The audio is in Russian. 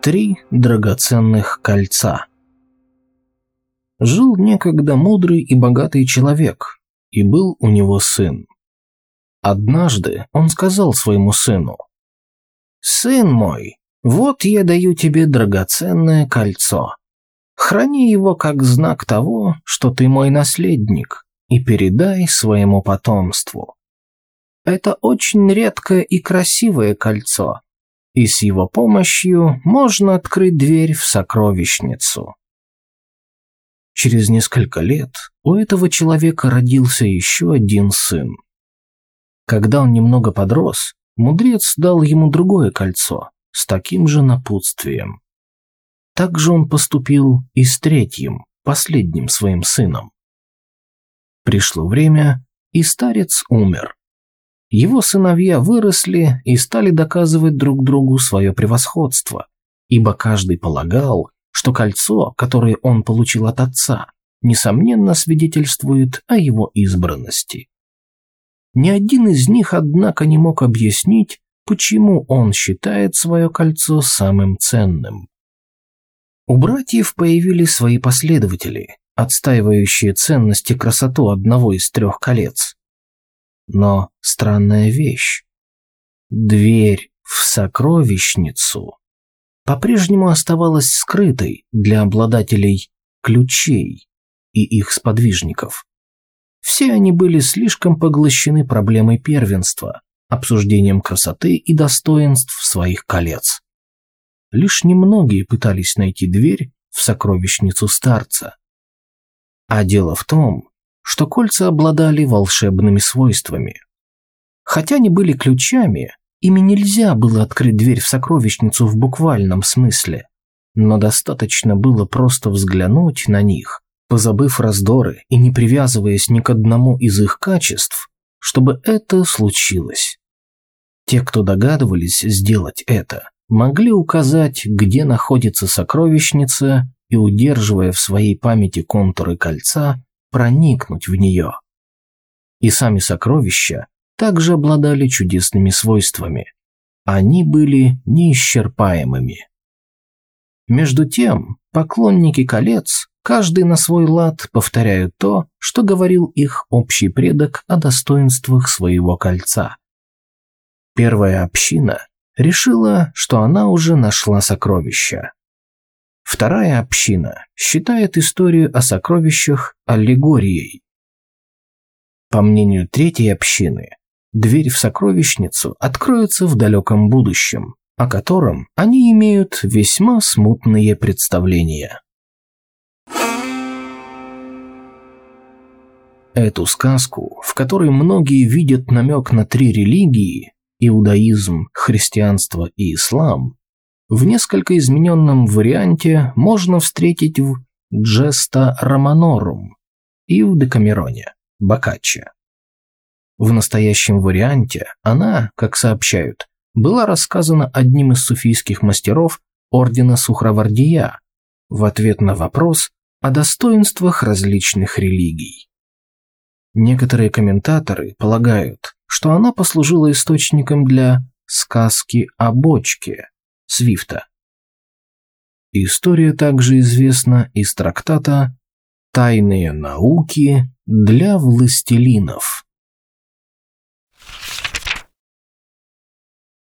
Три драгоценных кольца. Жил некогда мудрый и богатый человек, и был у него сын. Однажды он сказал своему сыну, «Сын мой, вот я даю тебе драгоценное кольцо. Храни его как знак того, что ты мой наследник, и передай своему потомству. Это очень редкое и красивое кольцо, и с его помощью можно открыть дверь в сокровищницу. Через несколько лет у этого человека родился еще один сын. Когда он немного подрос, мудрец дал ему другое кольцо с таким же напутствием. Также он поступил и с третьим, последним своим сыном. Пришло время, и старец умер. Его сыновья выросли и стали доказывать друг другу свое превосходство, ибо каждый полагал, что кольцо, которое он получил от отца, несомненно свидетельствует о его избранности. Ни один из них, однако, не мог объяснить, почему он считает свое кольцо самым ценным. У братьев появились свои последователи, отстаивающие ценность и красоту одного из трех колец. Но странная вещь. Дверь в сокровищницу по-прежнему оставалась скрытой для обладателей ключей и их сподвижников. Все они были слишком поглощены проблемой первенства, обсуждением красоты и достоинств своих колец. Лишь немногие пытались найти дверь в сокровищницу старца. А дело в том, что кольца обладали волшебными свойствами. Хотя они были ключами, ими нельзя было открыть дверь в сокровищницу в буквальном смысле, но достаточно было просто взглянуть на них, позабыв раздоры и не привязываясь ни к одному из их качеств, чтобы это случилось. Те, кто догадывались сделать это, могли указать, где находится сокровищница и, удерживая в своей памяти контуры кольца, проникнуть в нее. И сами сокровища также обладали чудесными свойствами. Они были неисчерпаемыми. Между тем, поклонники колец, каждый на свой лад, повторяют то, что говорил их общий предок о достоинствах своего кольца. Первая община решила, что она уже нашла сокровища. Вторая община считает историю о сокровищах аллегорией. По мнению третьей общины, дверь в сокровищницу откроется в далеком будущем, о котором они имеют весьма смутные представления. Эту сказку, в которой многие видят намек на три религии – иудаизм, христианство и ислам, в несколько измененном варианте можно встретить в «Джеста Романорум» и в «Декамероне» Боккаччо. В настоящем варианте она, как сообщают, была рассказана одним из суфийских мастеров ордена Сухравардия в ответ на вопрос о достоинствах различных религий. Некоторые комментаторы полагают, что она послужила источником для сказки о бочке, Свифта. История также известна из трактата «Тайные науки для властелинов».